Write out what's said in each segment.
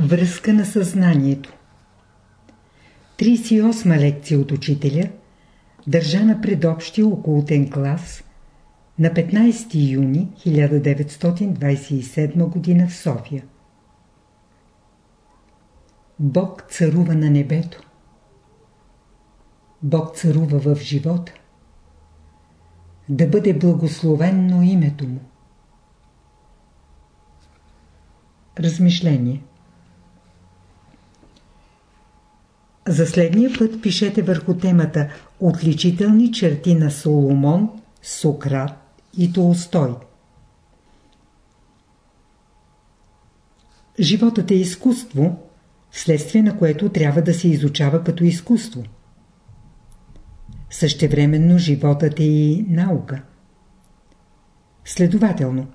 Връзка на съзнанието 38 лекция от учителя държа на предобщия окултен клас на 15 юни 1927 г. в София. Бог царува на небето. Бог царува в живота. Да бъде благословенно името му. Размишление За следния път пишете върху темата Отличителни черти на Соломон, Сократ и Толстой. Животът е изкуство, вследствие на което трябва да се изучава като изкуство. Същевременно животът е и наука. Следователно,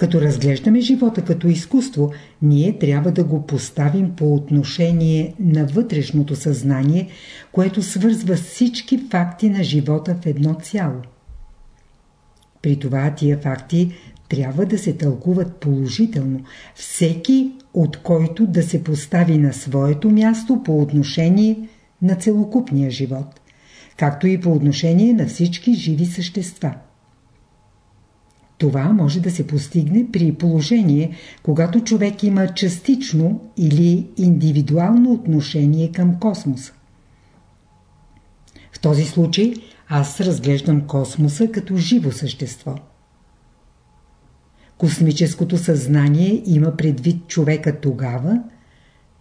като разглеждаме живота като изкуство, ние трябва да го поставим по отношение на вътрешното съзнание, което свързва всички факти на живота в едно цяло. При това тия факти трябва да се тълкуват положително, всеки от който да се постави на своето място по отношение на целокупния живот, както и по отношение на всички живи същества. Това може да се постигне при положение, когато човек има частично или индивидуално отношение към космоса. В този случай аз разглеждам космоса като живо същество. Космическото съзнание има предвид човека тогава,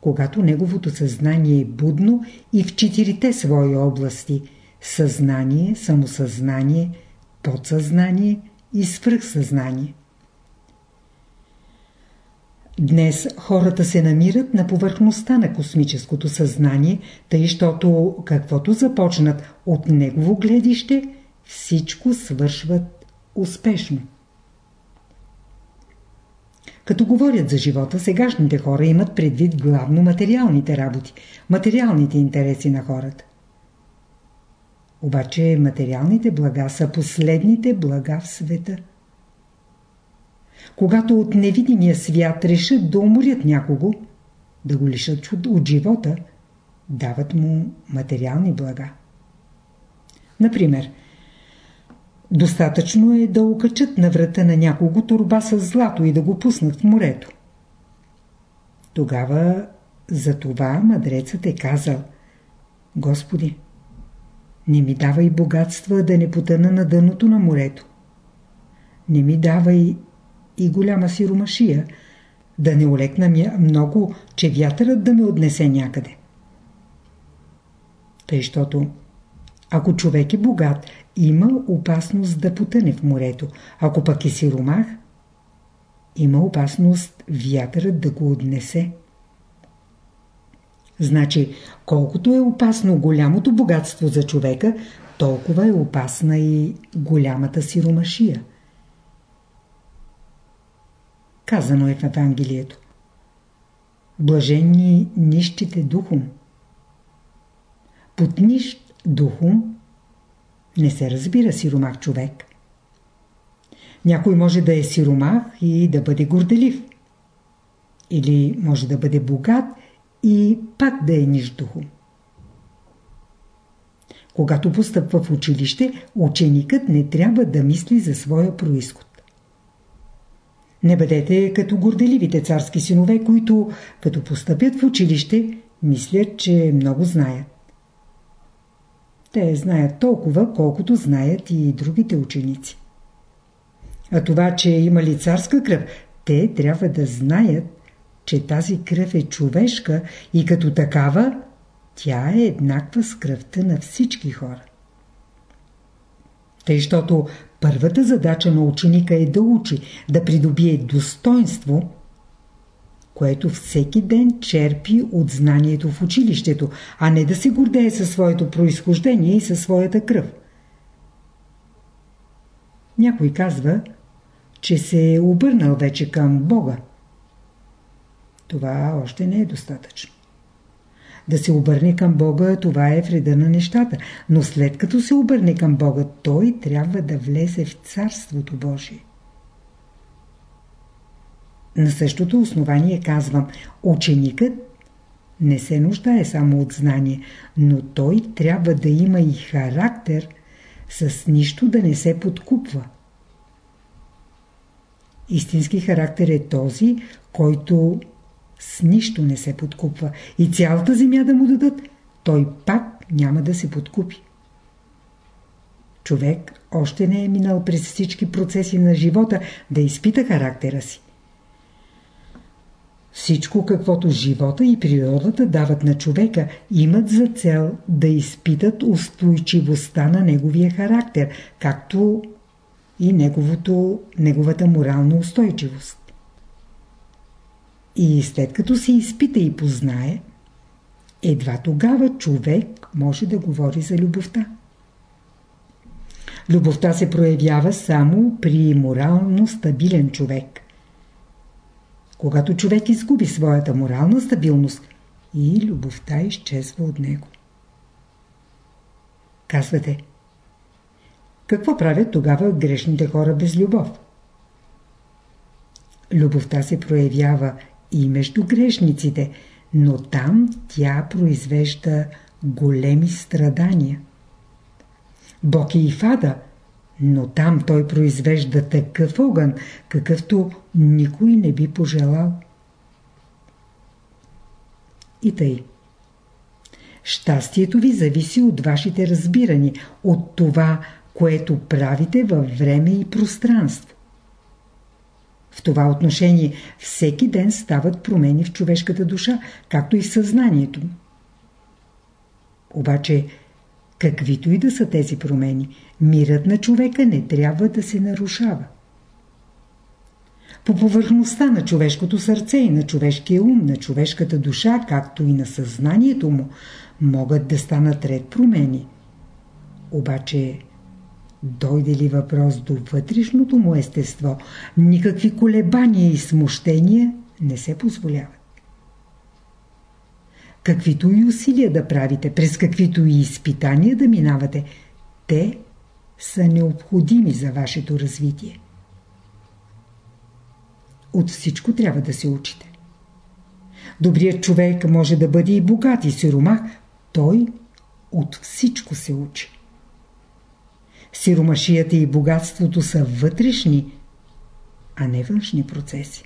когато неговото съзнание е будно и в четирите свои области – съзнание, самосъзнание, подсъзнание и свръхсъзнание. Днес хората се намират на повърхността на космическото съзнание, тъй, щото каквото започнат от негово гледище, всичко свършват успешно. Като говорят за живота, сегашните хора имат предвид главно материалните работи, материалните интереси на хората. Обаче материалните блага са последните блага в света. Когато от невидимия свят решат да уморят някого, да го лишат от, от живота, дават му материални блага. Например, достатъчно е да окачат на врата на някого турба с злато и да го пуснат в морето. Тогава за това мъдрецът е казал Господи, не ми давай богатства да не потъна на дъното на морето. Не ми давай и голяма сиромашия, да не олекна много, че вятърът да ме отнесе някъде. Тъй, щото ако човек е богат, има опасност да потъне в морето. Ако пък е сиромах, има опасност вятърът да го отнесе. Значи, колкото е опасно голямото богатство за човека, толкова е опасна и голямата сиромашия. Казано е в Евангелието. Блаженни нищите духом. Под нищ духом не се разбира сиромах човек. Някой може да е сиромах и да бъде горделив. Или може да бъде богат и пак да е нищухо. Когато постъпва в училище, ученикът не трябва да мисли за своя происход. Не бъдете като горделивите царски синове, които, като постъпят в училище, мислят, че много знаят. Те знаят толкова, колкото знаят и другите ученици. А това, че има ли царска кръв, те трябва да знаят, че тази кръв е човешка и като такава тя е еднаква с кръвта на всички хора. Тъй, защото първата задача на ученика е да учи, да придобие достоинство, което всеки ден черпи от знанието в училището, а не да се гордее със своето происхождение и със своята кръв. Някой казва, че се е обърнал вече към Бога това още не е достатъчно. Да се обърне към Бога, това е вреда на нещата, но след като се обърне към Бога, той трябва да влезе в Царството Божие. На същото основание казвам, ученикът не се нуждае само от знание, но той трябва да има и характер, с нищо да не се подкупва. Истински характер е този, който с нищо не се подкупва и цялата земя да му дадат, той пак няма да се подкупи. Човек още не е минал през всички процеси на живота да изпита характера си. Всичко, каквото живота и природата дават на човека, имат за цел да изпитат устойчивостта на неговия характер, както и неговото, неговата морална устойчивост. И след като се изпита и познае, едва тогава човек може да говори за любовта. Любовта се проявява само при морално стабилен човек. Когато човек изгуби своята морална стабилност, и любовта изчезва от него. Казвате, какво правят тогава грешните хора без любов? Любовта се проявява и между грешниците, но там тя произвежда големи страдания. Бог е и фада, но там той произвежда такъв огън, какъвто никой не би пожелал. И тъй. Щастието ви зависи от вашите разбирани, от това, което правите във време и пространство. В това отношение всеки ден стават промени в човешката душа, както и в съзнанието. Обаче, каквито и да са тези промени, мирът на човека не трябва да се нарушава. По повърхността на човешкото сърце и на човешкия ум, на човешката душа, както и на съзнанието му, могат да станат ред промени. Обаче Дойде ли въпрос до вътрешното му естество, никакви колебания и смущения не се позволяват. Каквито и усилия да правите, през каквито и изпитания да минавате, те са необходими за вашето развитие. От всичко трябва да се учите. Добрият човек може да бъде и богат и сиромах, той от всичко се учи. Сиромашията и богатството са вътрешни, а не външни процеси.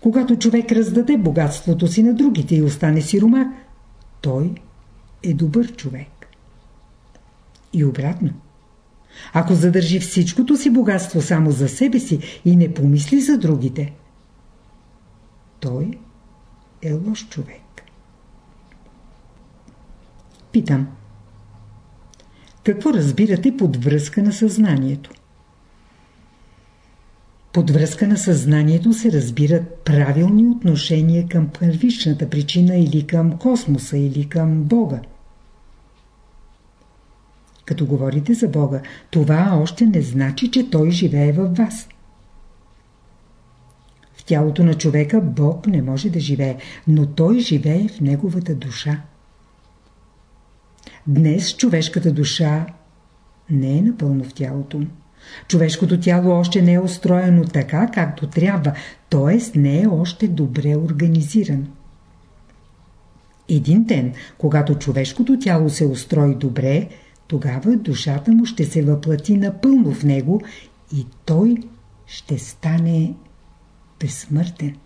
Когато човек раздаде богатството си на другите и остане сиромак, той е добър човек. И обратно. Ако задържи всичкото си богатство само за себе си и не помисли за другите, той е лош човек. Питам. Какво разбирате под връзка на съзнанието? Под връзка на съзнанието се разбират правилни отношения към първичната причина или към космоса или към Бога. Като говорите за Бога, това още не значи, че Той живее във вас. В тялото на човека Бог не може да живее, но Той живее в неговата душа. Днес човешката душа не е напълно в тялото му. Човешкото тяло още не е устроено така, както трябва, т.е. не е още добре организирано. Един ден, когато човешкото тяло се устрои добре, тогава душата му ще се въплати напълно в него и той ще стане безсмъртен.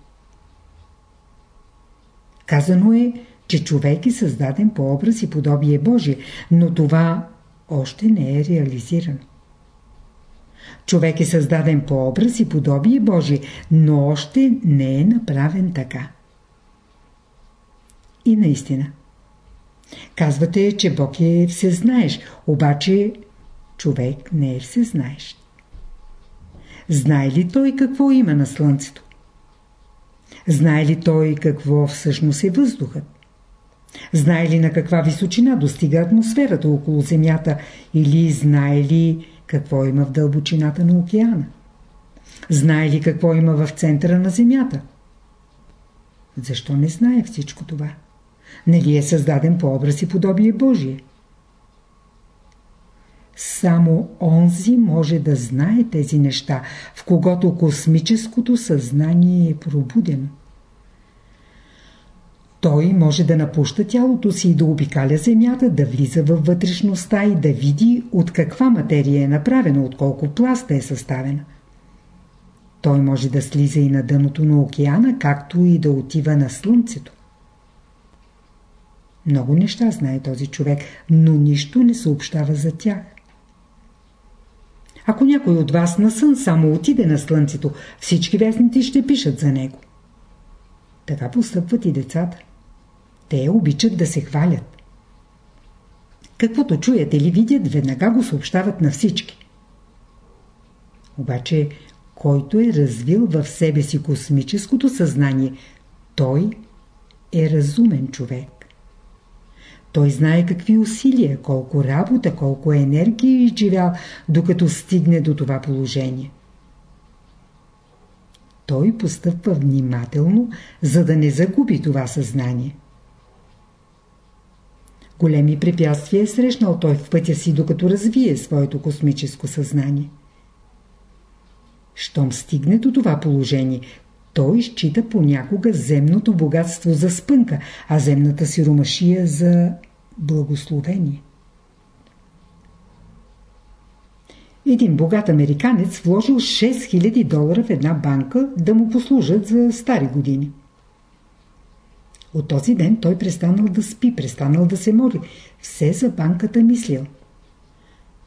Казано е, че човек е създаден по образ и подобие Божие, но това още не е реализирано. Човек е създаден по образ и подобие Божие, но още не е направен така. И наистина. Казвате, че Бог е всезнаеш, обаче човек не е всезнаеш. Знае ли той какво има на Слънцето? Знае ли той какво всъщност е въздухът? Знае ли на каква височина достига атмосферата около Земята или знае ли какво има в дълбочината на океана? Знае ли какво има в центъра на Земята? Защо не знае всичко това? Не ли е създаден по образ и подобие Божие? Само онзи може да знае тези неща, в когото космическото съзнание е пробудено. Той може да напуща тялото си и да обикаля земята, да влиза във вътрешността и да види от каква материя е направена, от колко пласта е съставена. Той може да слиза и на дъното на океана, както и да отива на слънцето. Много неща знае този човек, но нищо не съобщава за тях. Ако някой от вас на сън само отиде на слънцето, всички вестници ще пишат за него. Така постъпват и децата. Те обичат да се хвалят. Каквото чуят или видят, веднага го съобщават на всички. Обаче, който е развил в себе си космическото съзнание, той е разумен човек. Той знае какви усилия, колко работа, колко енергия е изживял, докато стигне до това положение. Той постъпва внимателно, за да не загуби това съзнание. Големи препятствия е срещнал той в пътя си, докато развие своето космическо съзнание. Щом стигне до това положение, той счита понякога земното богатство за спънка, а земната сиромашия за благословение. Един богат американец вложил 6000 долара в една банка да му послужат за стари години. От този ден той престанал да спи, престанал да се моли. Все за банката мислил.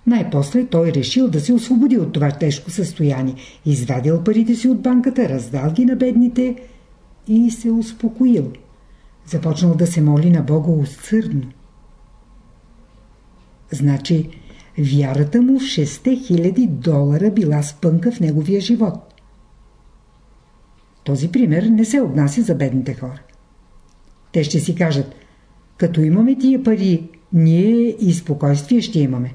Най-после той решил да се освободи от това тежко състояние. Извадил парите си от банката, раздал ги на бедните и се успокоил. Започнал да се моли на Бога усърдно. Значи, вярата му в 6000 долара била спънка в неговия живот. Този пример не се отнася за бедните хора. Те ще си кажат, като имаме тия пари, ние и спокойствие ще имаме.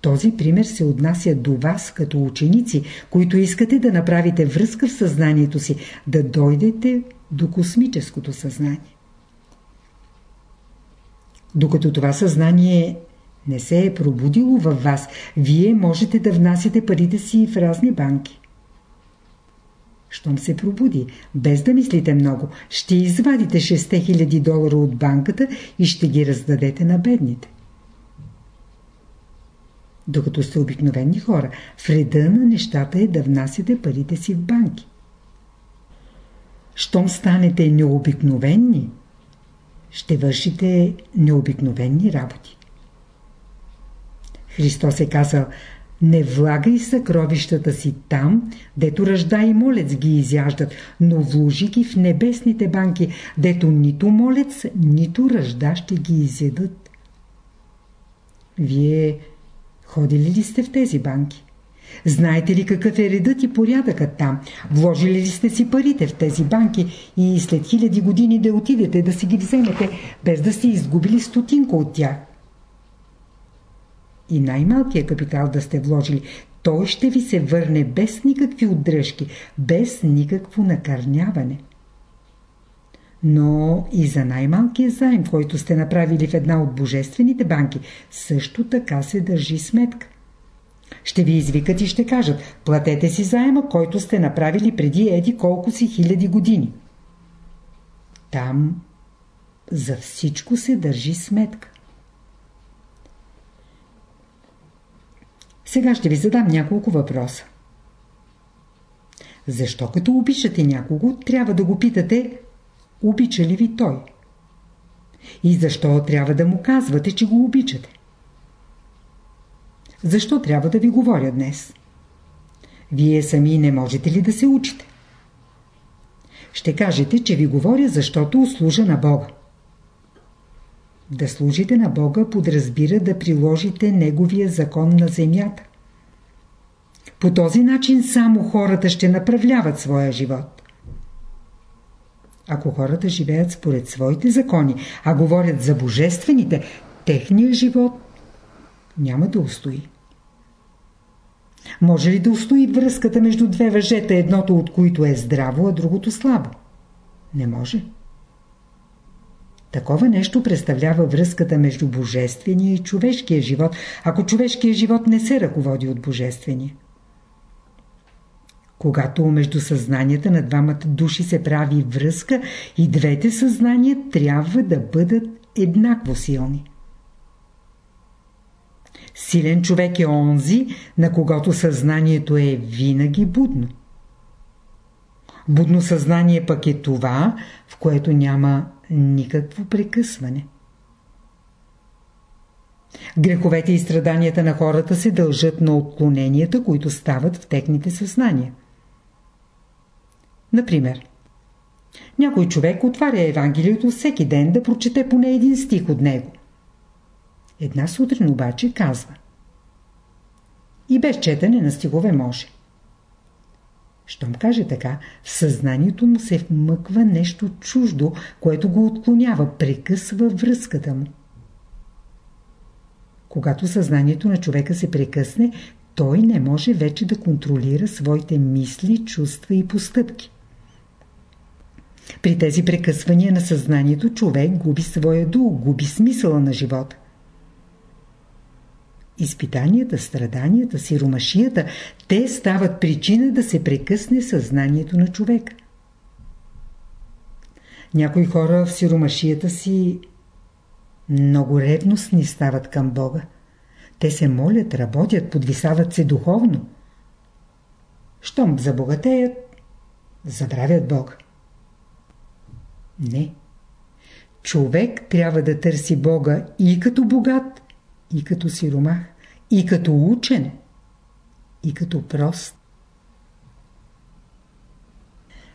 Този пример се отнася до вас като ученици, които искате да направите връзка в съзнанието си, да дойдете до космическото съзнание. Докато това съзнание не се е пробудило във вас, вие можете да внасяте парите си в разни банки. Щом се пробуди, без да мислите много, ще извадите 6000 долара от банката и ще ги раздадете на бедните. Докато сте обикновени хора, вреда на нещата е да внасяте парите си в банки. Щом станете необикновени, ще вършите необикновени работи. Христос е казал, не влагай съкровищата си там, дето ръжда и молец ги изяждат, но вложи ги в небесните банки, дето нито молец, нито ръжда ще ги изядат. Вие ходили ли сте в тези банки? Знаете ли какъв е редът и порядъкът там? Вложили ли сте си парите в тези банки и след хиляди години да отидете да си ги вземете, без да сте изгубили стотинка от тях? И най-малкият капитал да сте вложили, той ще ви се върне без никакви отдръжки, без никакво накърняване. Но и за най-малкия заем, който сте направили в една от божествените банки, също така се държи сметка. Ще ви извикат и ще кажат, платете си заема, който сте направили преди еди колко си хиляди години. Там за всичко се държи сметка. Сега ще ви задам няколко въпроса. Защо като обичате някого, трябва да го питате, обича ли ви той? И защо трябва да му казвате, че го обичате? Защо трябва да ви говоря днес? Вие сами не можете ли да се учите? Ще кажете, че ви говоря, защото услужа на Бога. Да служите на Бога подразбира да приложите Неговия закон на земята. По този начин само хората ще направляват своя живот. Ако хората живеят според своите закони, а говорят за божествените, техният живот няма да устои. Може ли да устои връзката между две въжета, едното от които е здраво, а другото слабо? Не може. Такова нещо представлява връзката между божествения и човешкия живот, ако човешкият живот не се ръководи от божествения. Когато между съзнанията на двамата души се прави връзка и двете съзнания трябва да бъдат еднакво силни. Силен човек е онзи, на когото съзнанието е винаги будно. Будно съзнание пък е това, в което няма никакво прекъсване. Греховете и страданията на хората се дължат на отклоненията, които стават в техните съзнания. Например, някой човек отваря Евангелието всеки ден да прочете поне един стих от него. Една сутрин обаче казва И без четане на стихове може. Щом каже така, в съзнанието му се вмъква нещо чуждо, което го отклонява, прекъсва връзката му. Когато съзнанието на човека се прекъсне, той не може вече да контролира своите мисли, чувства и постъпки. При тези прекъсвания на съзнанието човек губи своя дух, губи смисъла на живота. Изпитанията, страданията, сиромашията, те стават причина да се прекъсне съзнанието на човека. Някои хора в сиромашията си много ревностни стават към Бога. Те се молят, работят, подвисават се духовно. Щом забогатеят, забравят Бога. Не. Човек трябва да търси Бога и като богат, и като сиромах, и като учен, и като прост.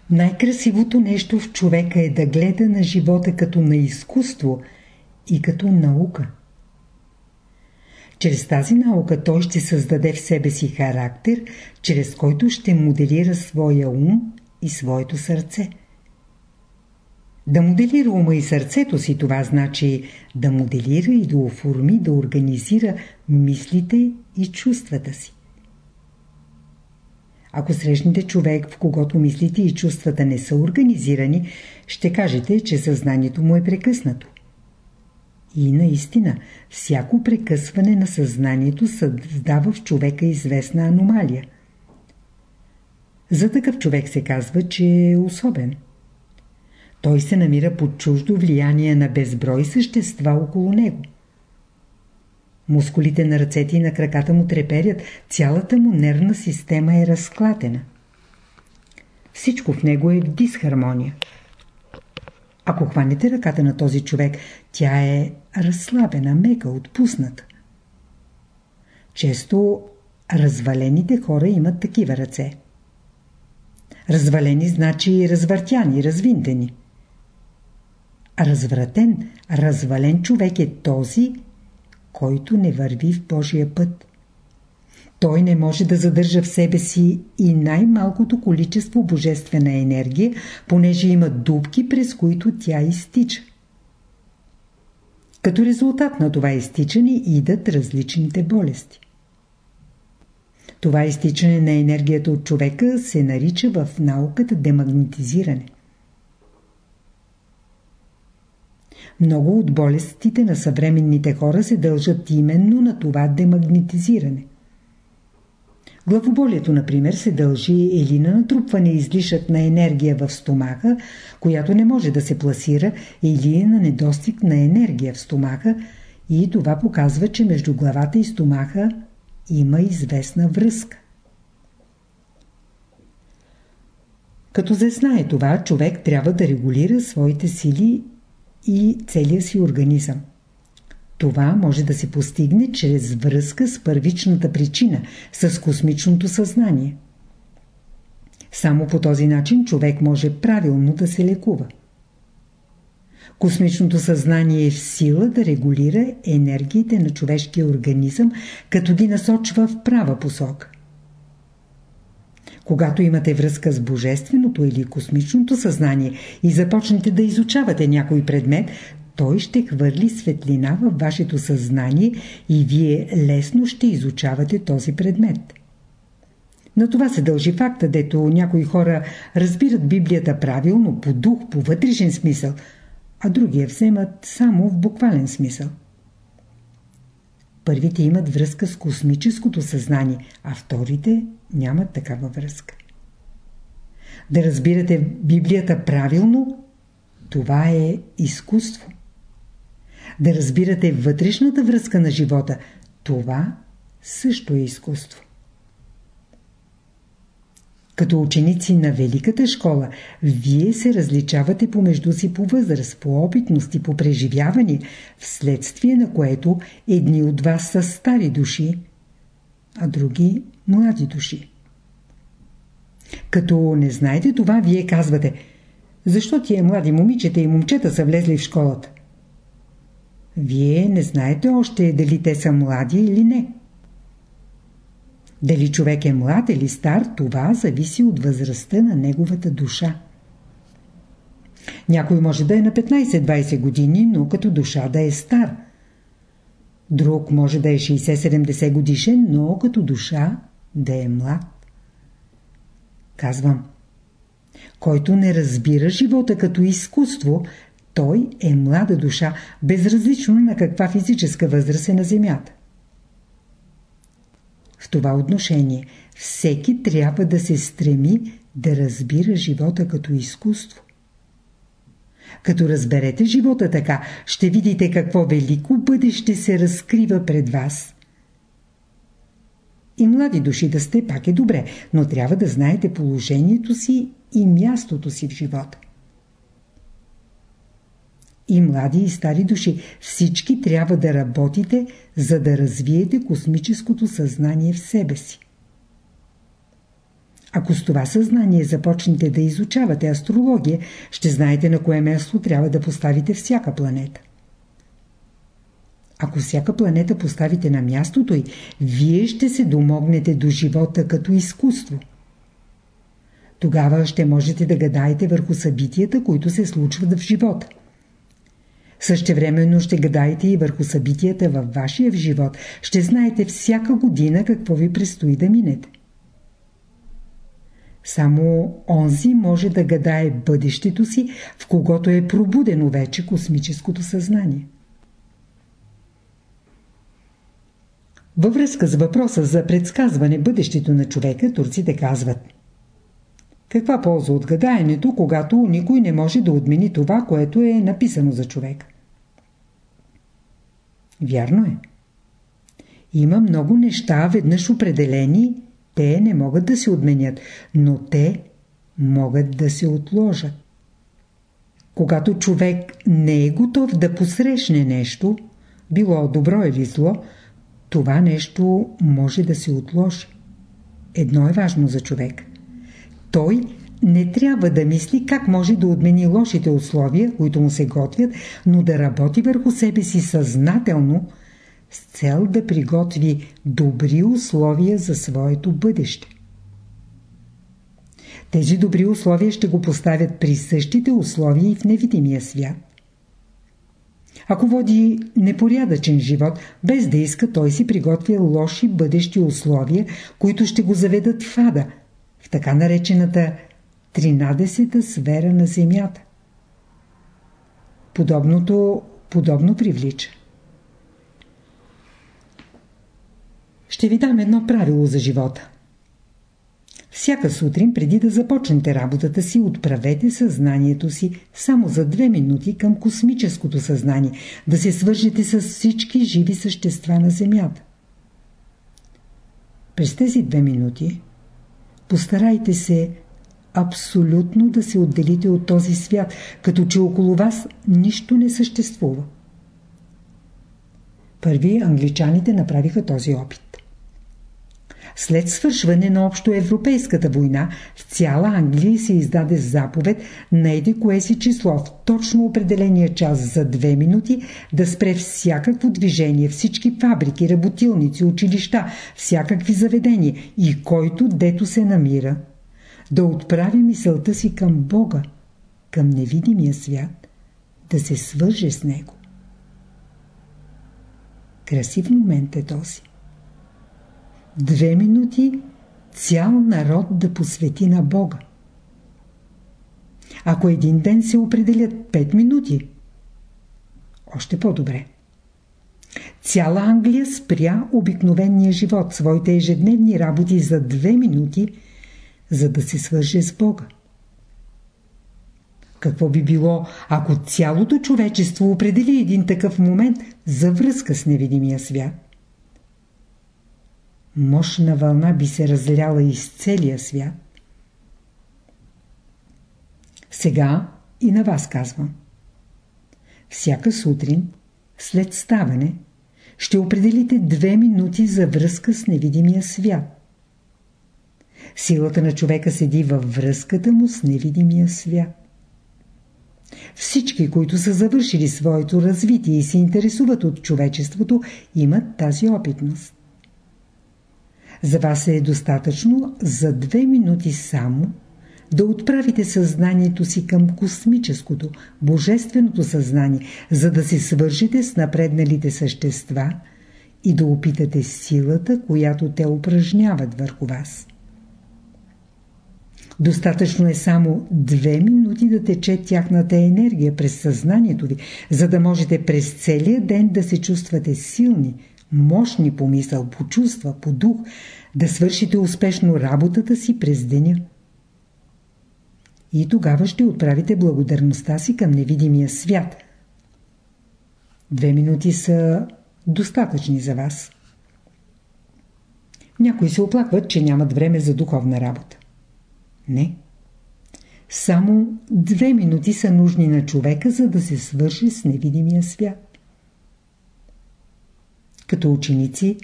Най-красивото нещо в човека е да гледа на живота като на изкуство и като наука. Чрез тази наука той ще създаде в себе си характер, чрез който ще моделира своя ум и своето сърце. Да моделира ума и сърцето си, това значи да моделира и да оформи, да организира мислите и чувствата си. Ако срещнете човек, в когото мислите и чувствата не са организирани, ще кажете, че съзнанието му е прекъснато. И наистина, всяко прекъсване на съзнанието създава в човека известна аномалия. За такъв човек се казва, че е особен. Той се намира под чуждо влияние на безброй същества около него. Мускулите на ръцете и на краката му треперят, цялата му нервна система е разклатена. Всичко в него е в дисхармония. Ако хванете ръката на този човек, тя е разслабена, мека, отпусната. Често развалените хора имат такива ръце. Развалени значи развъртяни, развинтени. Развратен, развален човек е този, който не върви в Божия път. Той не може да задържа в себе си и най-малкото количество божествена енергия, понеже има дубки, през които тя изтича. Като резултат на това изтичане идат различните болести. Това изтичане на енергията от човека се нарича в науката демагнетизиране. Много от болестите на съвременните хора се дължат именно на това демагнетизиране. Главоболието, например, се дължи или на натрупване излишък на енергия в стомаха, която не може да се пласира, или на недостиг на енергия в стомаха, и това показва, че между главата и стомаха има известна връзка. Като знае това, човек трябва да регулира своите сили и целия си организъм. Това може да се постигне чрез връзка с първичната причина, с космичното съзнание. Само по този начин човек може правилно да се лекува. Космичното съзнание е в сила да регулира енергиите на човешкия организъм, като ги насочва в права посока. Когато имате връзка с божественото или космичното съзнание и започнете да изучавате някой предмет, той ще хвърли светлина във вашето съзнание и вие лесно ще изучавате този предмет. На това се дължи факта, дето някои хора разбират Библията правилно, по дух, по вътрешен смисъл, а други я вземат само в буквален смисъл. Първите имат връзка с космическото съзнание, а вторите нямат такава връзка. Да разбирате Библията правилно, това е изкуство. Да разбирате вътрешната връзка на живота, това също е изкуство. Като ученици на Великата школа, вие се различавате помежду си по възраст, по опитност и по преживяване, вследствие на което едни от вас са стари души, а други млади души. Като не знаете това, вие казвате Защо тия млади момичета и момчета са влезли в школата? Вие не знаете още дали те са млади или не. Дали човек е млад или стар, това зависи от възрастта на неговата душа. Някой може да е на 15-20 години, но като душа да е стар. Друг може да е 60-70 годишен, но като душа да е млад. Казвам, който не разбира живота като изкуство, той е млада душа, безразлично на каква физическа възраст е на земята. В това отношение всеки трябва да се стреми да разбира живота като изкуство. Като разберете живота така, ще видите какво велико бъдеще се разкрива пред вас. И млади души да сте пак е добре, но трябва да знаете положението си и мястото си в живота. И млади и стари души, всички трябва да работите, за да развиете космическото съзнание в себе си. Ако с това съзнание започнете да изучавате астрология, ще знаете на кое място трябва да поставите всяка планета. Ако всяка планета поставите на мястото й, вие ще се домогнете до живота като изкуство. Тогава ще можете да гадаете върху събитията, които се случват в живота. Същевременно ще гадаете и върху събитията във вашия живот. Ще знаете всяка година какво ви предстои да минете. Само онзи може да гадае бъдещето си, в когото е пробудено вече космическото съзнание. Във връзка с въпроса за предсказване бъдещето на човека, турците казват Каква полза от гадаенето, когато никой не може да отмени това, което е написано за човек? Вярно е. Има много неща, веднъж определени, те не могат да се отменят, но те могат да се отложат. Когато човек не е готов да посрещне нещо, било добро или зло, това нещо може да се отложи. Едно е важно за човек. Той не трябва да мисли как може да отмени лошите условия, които му се готвят, но да работи върху себе си съзнателно, с цел да приготви добри условия за своето бъдеще. Тези добри условия ще го поставят при същите условия и в невидимия свят. Ако води непорядъчен живот, без да иска, той си приготвя лоши бъдещи условия, които ще го заведат в ада, в така наречената 13-та сфера на Земята. Подобното подобно привлича. Ще ви дам едно правило за живота. Всяка сутрин, преди да започнете работата си, отправете съзнанието си само за две минути към космическото съзнание, да се свържете с всички живи същества на Земята. През тези две минути постарайте се абсолютно да се отделите от този свят, като че около вас нищо не съществува. Първи англичаните направиха този опит. След свършване на общоевропейската война в цяла Англия се издаде заповед на еди кое си число в точно определения час за две минути да спре всякакво движение, всички фабрики, работилници, училища, всякакви заведения и който дето се намира – да отправи мисълта си към Бога, към невидимия свят, да се свърже с Него. Красив момент е този. Две минути цял народ да посвети на Бога. Ако един ден се определят 5 минути, Още по-добре. Цяла Англия спря обикновения живот, своите ежедневни работи за две минути, за да се свърже с Бога. Какво би било, ако цялото човечество определи един такъв момент за връзка с невидимия свят? Мощна вълна би се разляла из целия свят. Сега и на вас казвам. Всяка сутрин, след ставане, ще определите две минути за връзка с невидимия свят. Силата на човека седи във връзката му с невидимия свят. Всички, които са завършили своето развитие и се интересуват от човечеството, имат тази опитност. За вас е достатъчно за две минути само да отправите съзнанието си към космическото, божественото съзнание, за да се свържете с напредналите същества и да опитате силата, която те упражняват върху вас. Достатъчно е само две минути да тече тяхната енергия през съзнанието ви, за да можете през целия ден да се чувствате силни, мощни по мисъл, по чувства, по дух, да свършите успешно работата си през деня. И тогава ще отправите благодарността си към невидимия свят. Две минути са достатъчни за вас. Някои се оплакват, че нямат време за духовна работа. Не. Само две минути са нужни на човека, за да се свърши с невидимия свят. Като ученици,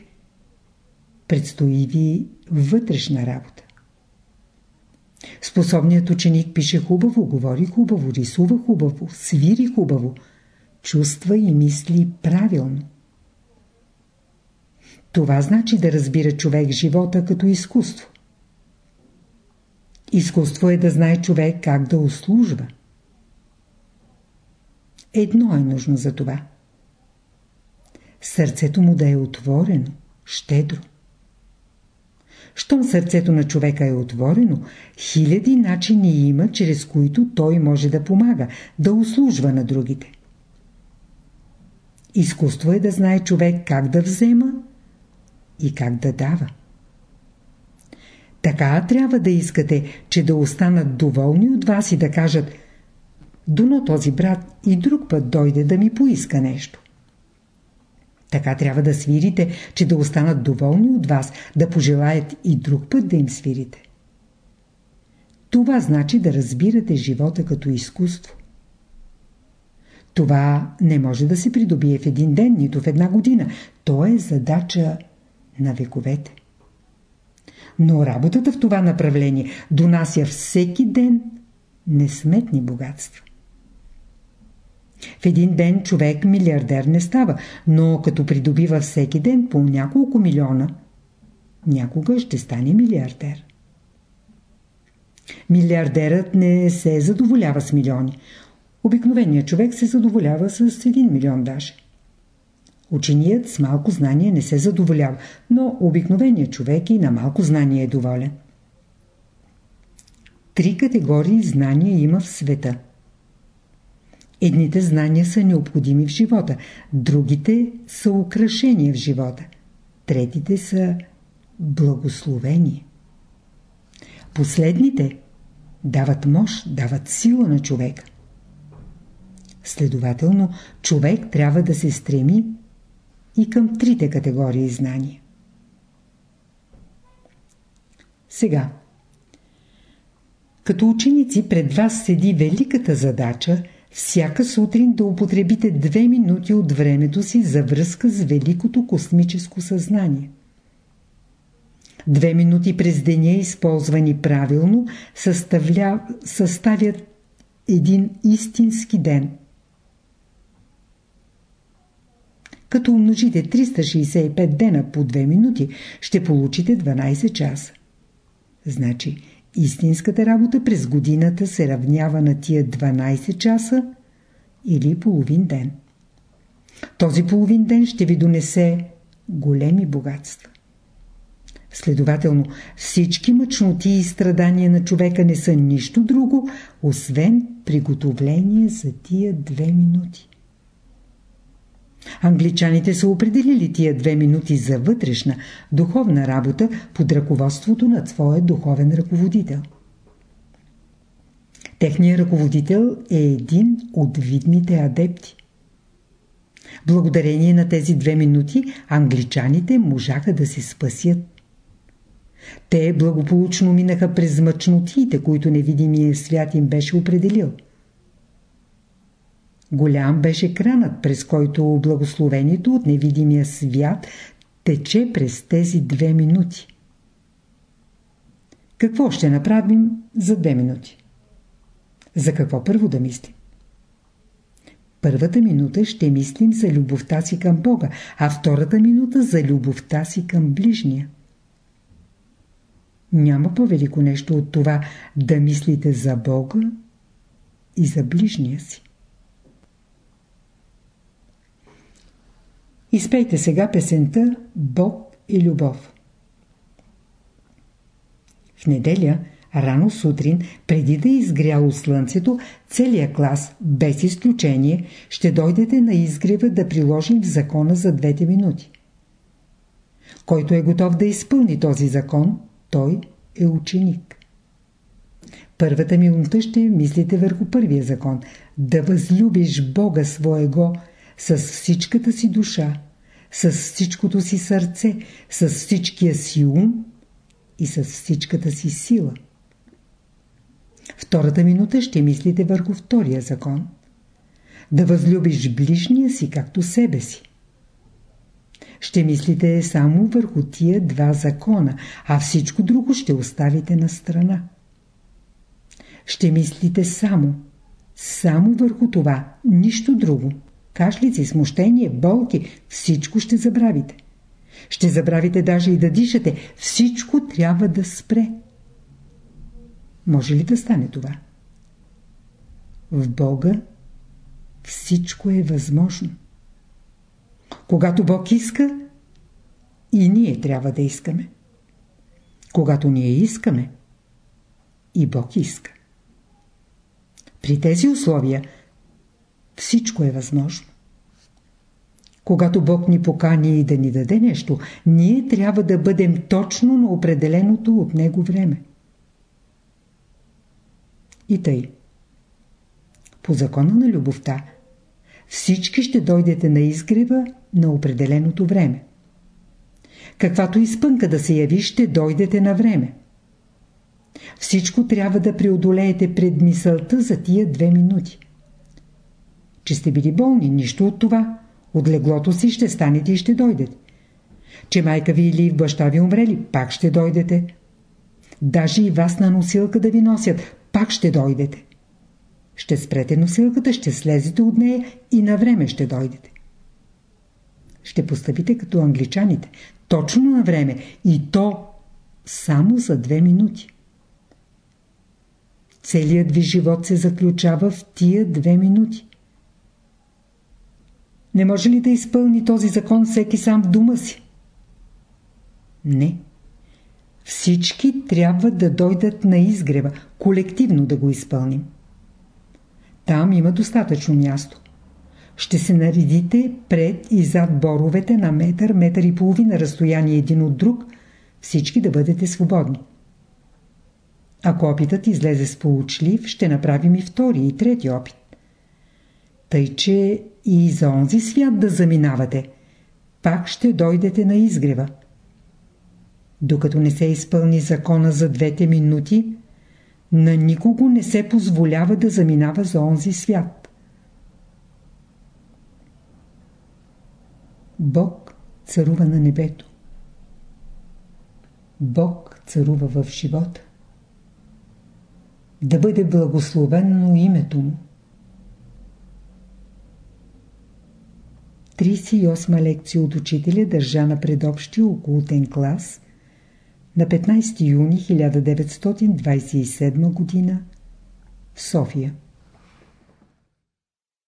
предстои ви вътрешна работа. Способният ученик пише хубаво, говори хубаво, рисува хубаво, свири хубаво, чувства и мисли правилно. Това значи да разбира човек живота като изкуство. Изкуство е да знае човек как да услужва. Едно е нужно за това. Сърцето му да е отворено, щедро. Щом сърцето на човека е отворено, хиляди начини има, чрез които той може да помага, да услужва на другите. Изкуство е да знае човек как да взема и как да дава. Така трябва да искате, че да останат доволни от вас и да кажат Дуно този брат и друг път дойде да ми поиска нещо. Така трябва да свирите, че да останат доволни от вас, да пожелаят и друг път да им свирите. Това значи да разбирате живота като изкуство. Това не може да се придобие в един ден, нито в една година. То е задача на вековете. Но работата в това направление донася всеки ден несметни богатства. В един ден човек милиардер не става, но като придобива всеки ден по няколко милиона, някога ще стане милиардер. Милиардерът не се задоволява с милиони. Обикновеният човек се задоволява с един милион даже. Ученият с малко знание не се задоволява, но обикновеният човек и на малко знание е доволен. Три категории знания има в света. Едните знания са необходими в живота, другите са украшения в живота, третите са благословение. Последните дават мощ, дават сила на човека. Следователно, човек трябва да се стреми и към трите категории знания. Сега, като ученици пред вас седи великата задача всяка сутрин да употребите две минути от времето си за връзка с великото космическо съзнание. Две минути през деня, използвани правилно, съставля... съставят един истински ден – Като умножите 365 дена по 2 минути, ще получите 12 часа. Значи, истинската работа през годината се равнява на тия 12 часа или половин ден. Този половин ден ще ви донесе големи богатства. Следователно, всички мъчноти и страдания на човека не са нищо друго, освен приготовление за тия две минути. Англичаните са определили тия две минути за вътрешна, духовна работа под ръководството на своя духовен ръководител. Техният ръководител е един от видните адепти. Благодарение на тези две минути англичаните можаха да се спасят. Те благополучно минаха през мъчнотиите, които невидимия свят им беше определил. Голям беше кранът, през който благословението от невидимия свят тече през тези две минути. Какво ще направим за две минути? За какво първо да мислим? Първата минута ще мислим за любовта си към Бога, а втората минута за любовта си към ближния. Няма по-велико нещо от това да мислите за Бога и за ближния си. Изпейте сега песента Бог и любов. В неделя, рано сутрин, преди да е изгряло слънцето, целият клас, без изключение, ще дойдете на изгрева да приложим в закона за двете минути. Който е готов да изпълни този закон, той е ученик. Първата минута ще мислите върху първия закон – да възлюбиш Бога своего – с всичката си душа, с всичкото си сърце, с всичкия си ум и с всичката си сила. Втората минута ще мислите върху втория закон. Да възлюбиш ближния си както себе си. Ще мислите само върху тия два закона, а всичко друго ще оставите на страна. Ще мислите само, само върху това, нищо друго кашлици, смущение, болки, всичко ще забравите. Ще забравите даже и да дишате. Всичко трябва да спре. Може ли да стане това? В Бога всичко е възможно. Когато Бог иска, и ние трябва да искаме. Когато ние искаме, и Бог иска. При тези условия – всичко е възможно. Когато Бог ни покани и да ни даде нещо, ние трябва да бъдем точно на определеното от Него време. И тъй. По закона на любовта, всички ще дойдете на изгрева на определеното време. Каквато изпънка да се яви, ще дойдете на време. Всичко трябва да преодолеете пред мисълта за тия две минути че сте били болни, нищо от това. От леглото си ще станете и ще дойдете. Че майка ви или баща ви умрели, пак ще дойдете. Даже и вас на носилка да ви носят, пак ще дойдете. Ще спрете носилката, ще слезете от нея и на време ще дойдете. Ще постъпите като англичаните, точно на време и то само за две минути. Целият ви живот се заключава в тия две минути. Не може ли да изпълни този закон всеки сам в дума си? Не. Всички трябва да дойдат на изгрева, колективно да го изпълним. Там има достатъчно място. Ще се наредите пред и зад боровете на метър, метър и половина разстояние един от друг, всички да бъдете свободни. Ако опитът излезе сполучлив, ще направим и втори и трети опит. Тъй, че и за онзи свят да заминавате, пак ще дойдете на изгрева. Докато не се изпълни закона за двете минути, на никого не се позволява да заминава за онзи свят. Бог царува на небето. Бог царува в живота. Да бъде благословено името му. 38 лекция от учителя държа на предобщия окултен клас на 15 юни 1927 г. в София.